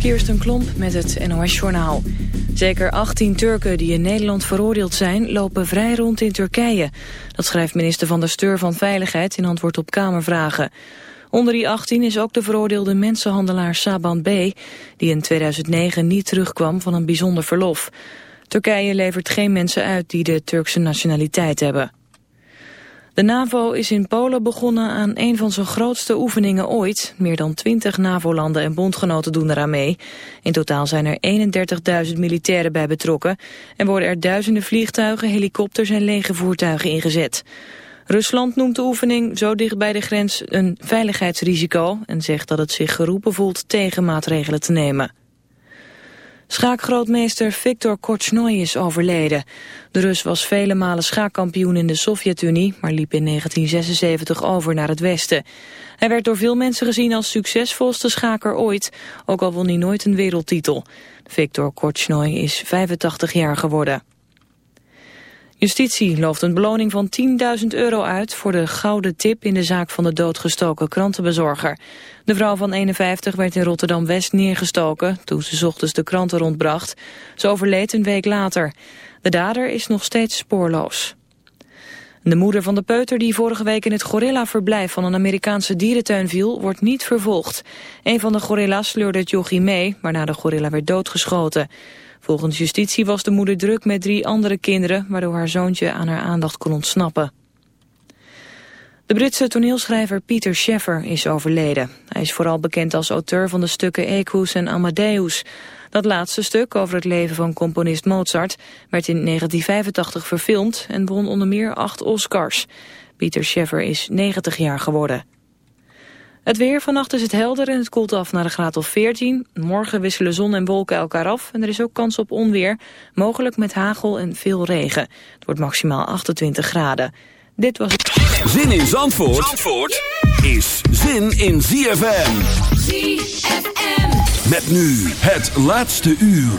Kirsten Klomp met het NOS-journaal. Zeker 18 Turken die in Nederland veroordeeld zijn... lopen vrij rond in Turkije. Dat schrijft minister Van der Steur van Veiligheid... in antwoord op Kamervragen. Onder die 18 is ook de veroordeelde mensenhandelaar Saban B... die in 2009 niet terugkwam van een bijzonder verlof. Turkije levert geen mensen uit die de Turkse nationaliteit hebben. De NAVO is in Polen begonnen aan een van zijn grootste oefeningen ooit. Meer dan 20 NAVO-landen en bondgenoten doen eraan mee. In totaal zijn er 31.000 militairen bij betrokken... en worden er duizenden vliegtuigen, helikopters en legervoertuigen ingezet. Rusland noemt de oefening zo dicht bij de grens een veiligheidsrisico... en zegt dat het zich geroepen voelt tegen maatregelen te nemen. Schaakgrootmeester Viktor Korchnoi is overleden. De Rus was vele malen schaakkampioen in de Sovjet-Unie... maar liep in 1976 over naar het Westen. Hij werd door veel mensen gezien als succesvolste schaker ooit... ook al won hij nooit een wereldtitel. Viktor Korchnoi is 85 jaar geworden. Justitie looft een beloning van 10.000 euro uit voor de gouden tip in de zaak van de doodgestoken krantenbezorger. De vrouw van 51 werd in Rotterdam-West neergestoken toen ze ochtends de kranten rondbracht. Ze overleed een week later. De dader is nog steeds spoorloos. De moeder van de peuter die vorige week in het gorillaverblijf van een Amerikaanse dierentuin viel, wordt niet vervolgd. Een van de gorilla's sleurde het jochie mee, waarna de gorilla werd doodgeschoten. Volgens justitie was de moeder druk met drie andere kinderen... waardoor haar zoontje aan haar aandacht kon ontsnappen. De Britse toneelschrijver Peter Sheffer is overleden. Hij is vooral bekend als auteur van de stukken Equus en Amadeus. Dat laatste stuk over het leven van componist Mozart... werd in 1985 verfilmd en won onder meer acht Oscars. Peter Sheffer is 90 jaar geworden. Het weer, vannacht is het helder en het koelt af naar de graad of 14. Morgen wisselen zon en wolken elkaar af en er is ook kans op onweer. Mogelijk met hagel en veel regen. Het wordt maximaal 28 graden. Dit was het... Zin in Zandvoort, Zandvoort is zin in ZFM. ZFM. Met nu het laatste uur.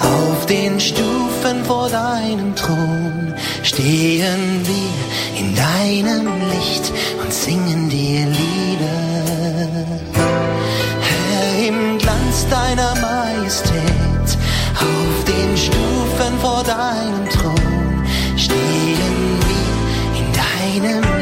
Auf den Stufen vor deinem Thron stehen wir in deinem Licht und singen dir Lieder. Herr, im Glanz deiner Majestät, auf den Stufen vor deinem Thron stehen wir in deinem Licht.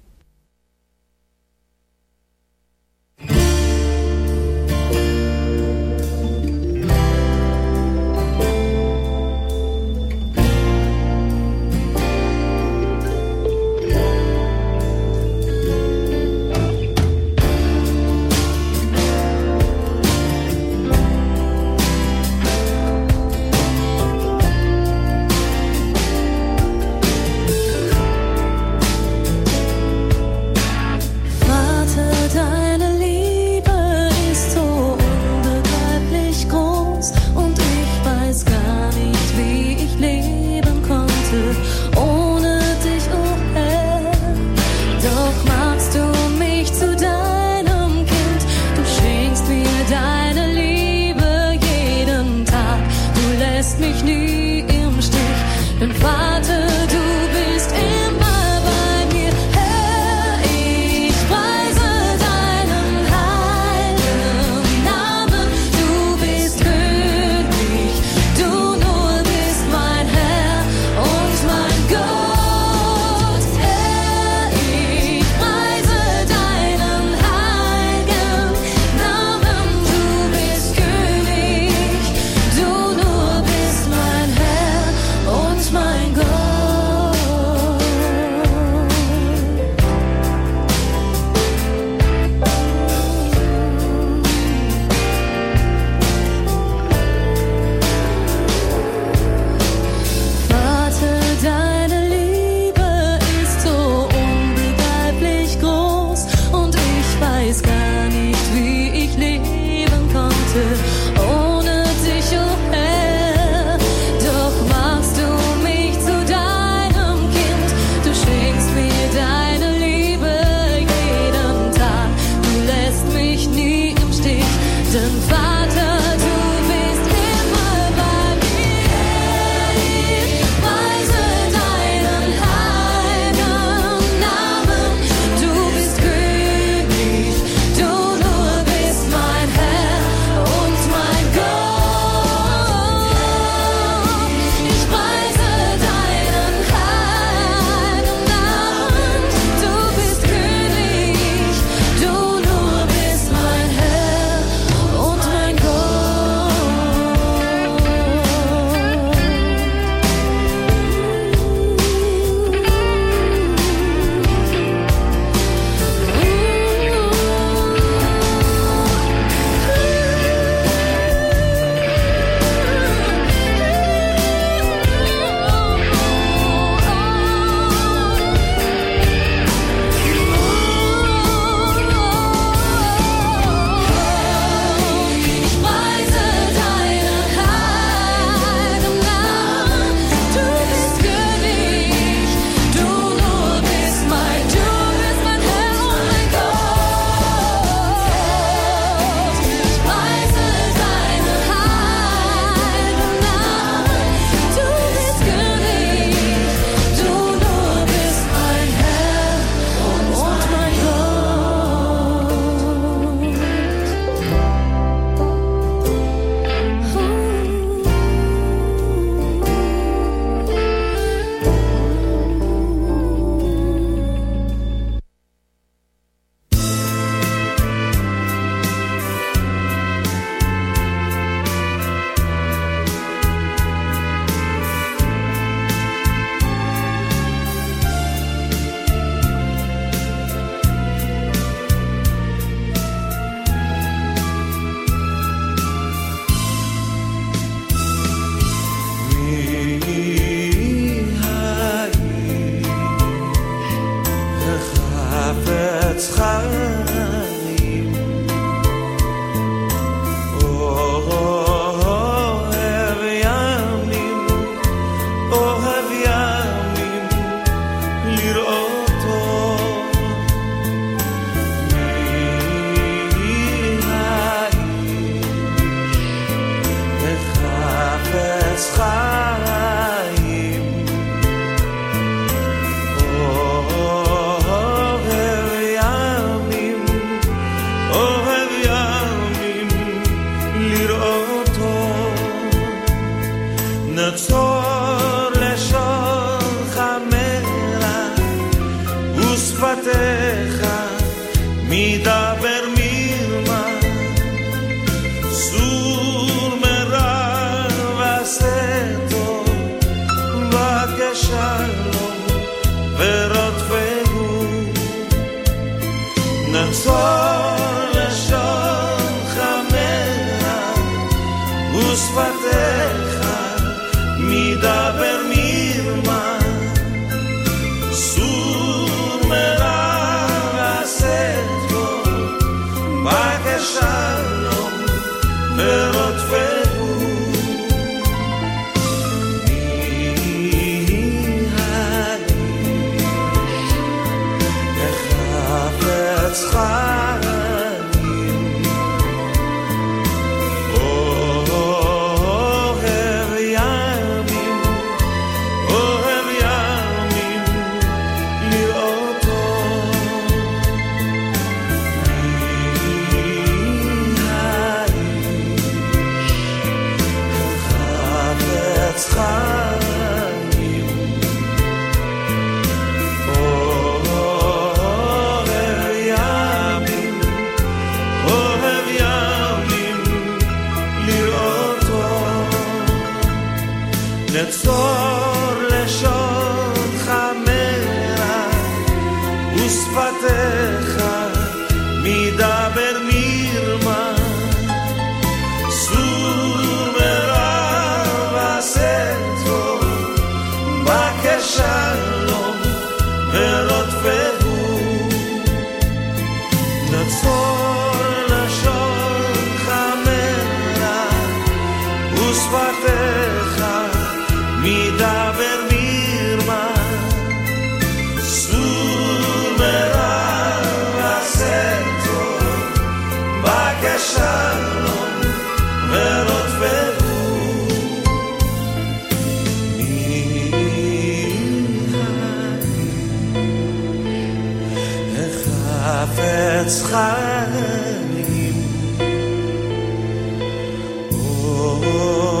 vida me. חיים. Oh, oh. oh.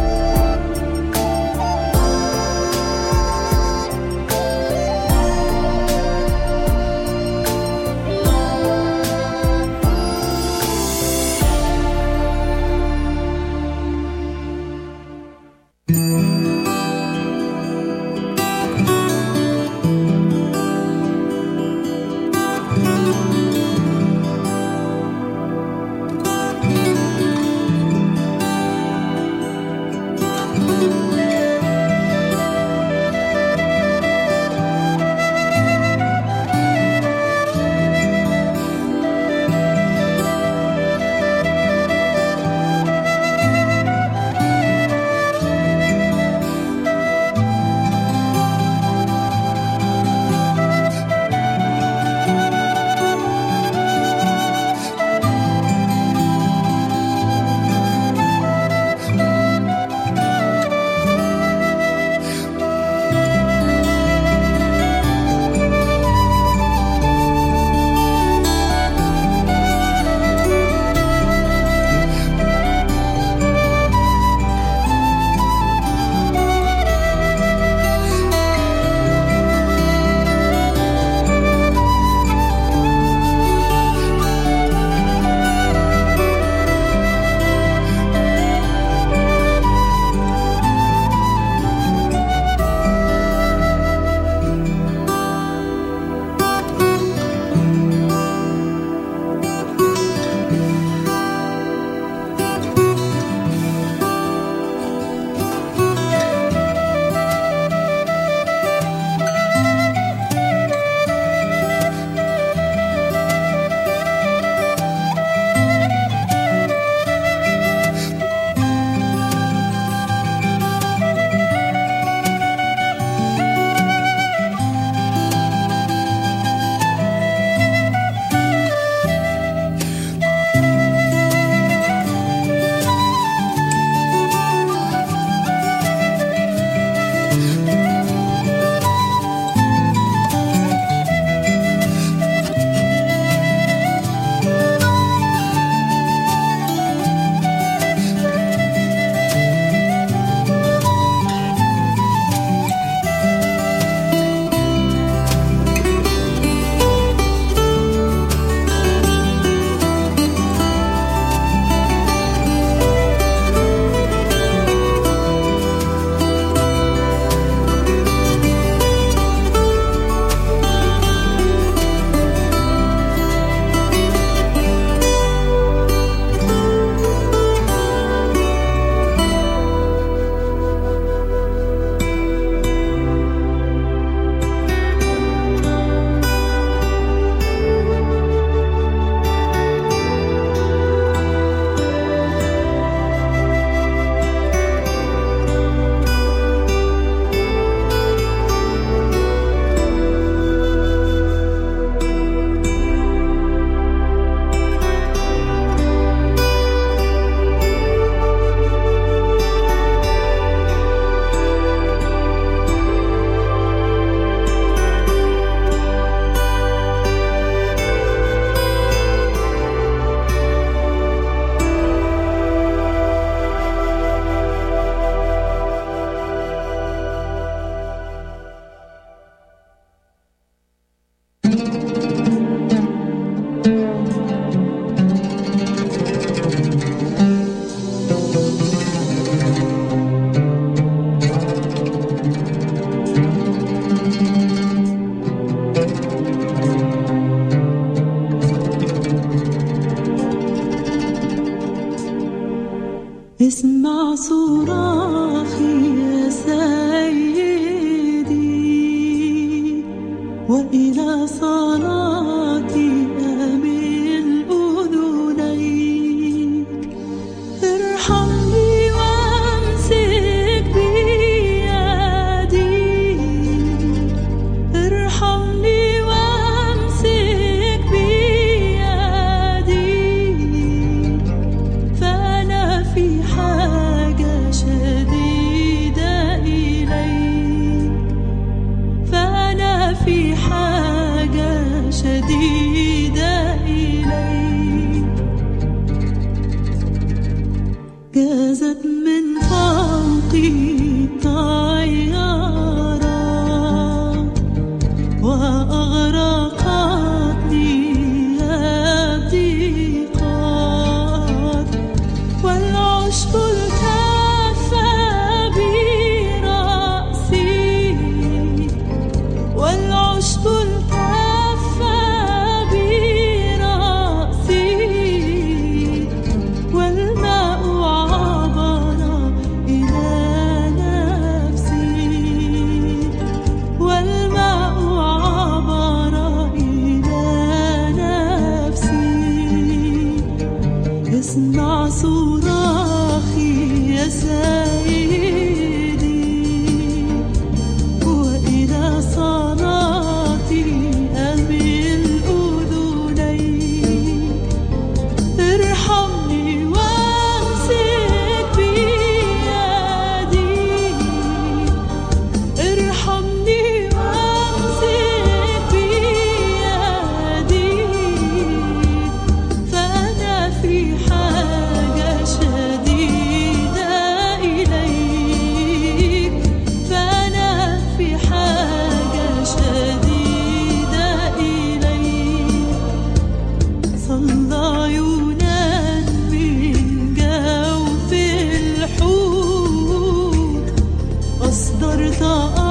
الله أصدرت